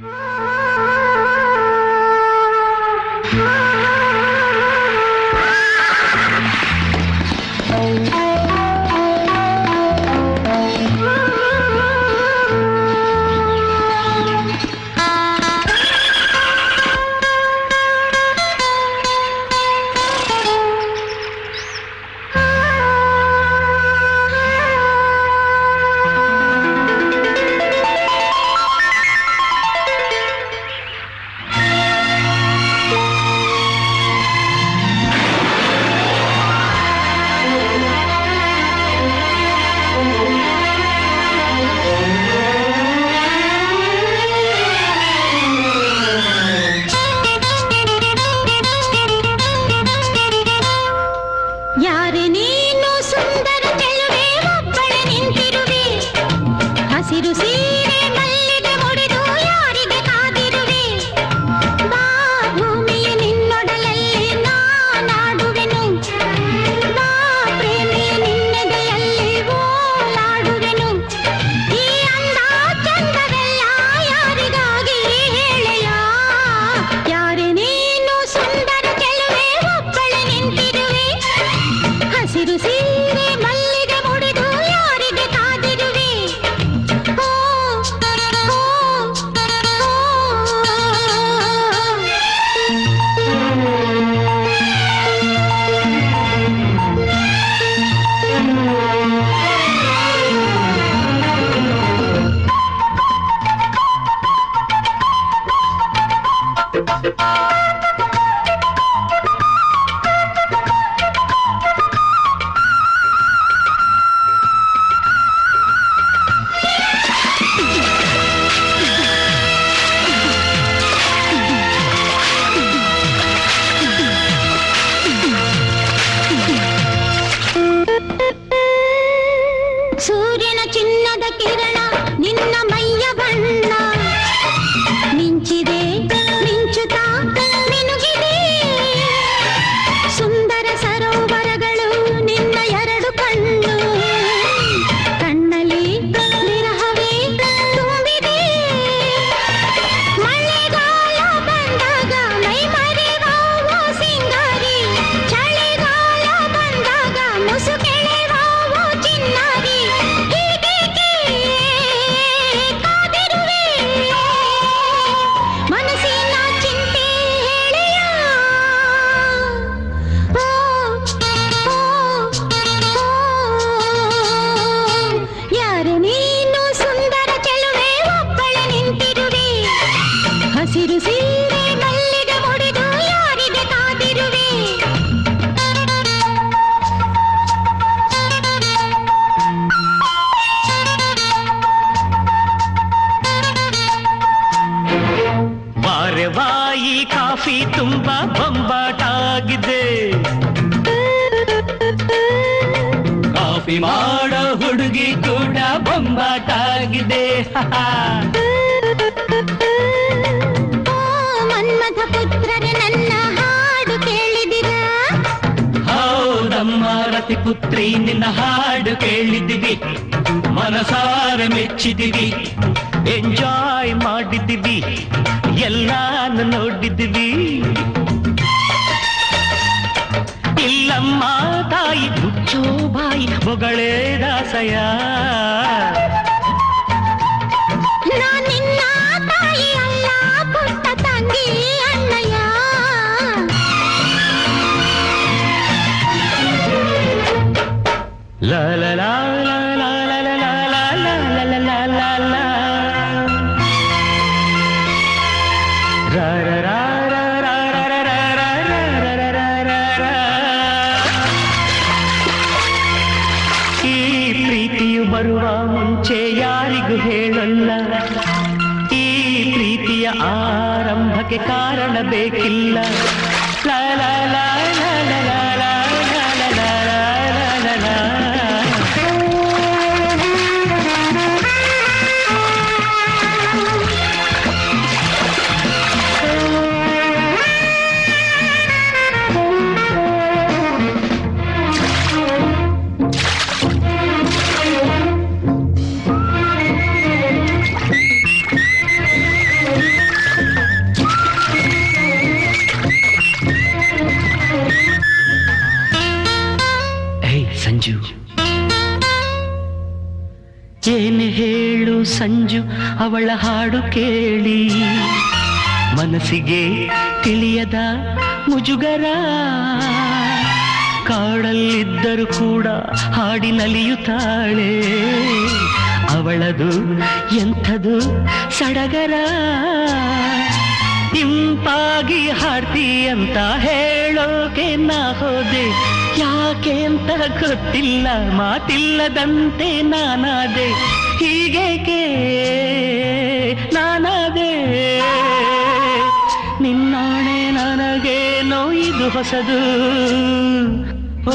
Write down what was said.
Ah! Coffee ತುಂಬಾ ಬೊಂಬಾಟ ಆಗಿದೆ. Coffee ಮಾಡೋ ಹುಡುಗಿ ಕೂಡ ಬೊಂಬಾಟ ಆಗಿದೆ. ಪುತ್ರಿ, ನಿನ್ನ ಹಾಡು ಕೇಳಿದಿವಿ, ಮನಸಾರ ಮೆಚ್ಚಿದಿವಿ ಎಂಜಾಯ್ ಮಾಡಿದಿವಿ, ಎಲ್ಲಾನು ನೋಡಿದ್ದೀವಿ ಇಲ್ಲಮ್ಮ ತಾಯಿ ಮುಚ್ಚೋ ಬಾಯಿ ಮೊಗಳೇ ದಾಸಯ ಈ ಪ್ರೀತಿಯು ಬರುವ ಮುಂಚೆ ಯಾರಿಗೂ ಹೇಳಲ್ಲ. ಈ ಪ್ರೀತಿಯ ಆರಂಭಕ್ಕೆ ಕಾರಣ ಬೇಕಿಲ್ಲ. ಸಂಜು. ಏನೆ ಹೇಳು ಸಂಜು, ಅವಳ ಹಾಡು ಕೇಳಿ. ಮನಸ್ಸಿಗೆ ತಿಳಿಯದ ಮುಜುಗರ. ಕಾಡಲ್ಲಿದ್ದರೂ ಕೂಡ ಹಾಡಿ ನಲಿಯುತ್ತಾಳೆ. ಅವಳದು ಎಂಥದು ಸಡಗರ. ಇಂಪಾಗಿ ಹಾಡ್ತಿ ಅಂತ ಹೇಳೋಕೆ ನಾ ಹೋದೆ. ಯಾಕೆ ಅಂತ ಗೊತ್ತಿಲ್ಲ ಮಾತಿಲ್ಲದಂತೆ ನಾನಾದೆ ಹೀಗೇಕೆ ನಾನಾದೆ? ನಿನ್ನಾಣೆ ನನಗೆ ನೋಯಿದು ಹೊಸದು. ಓ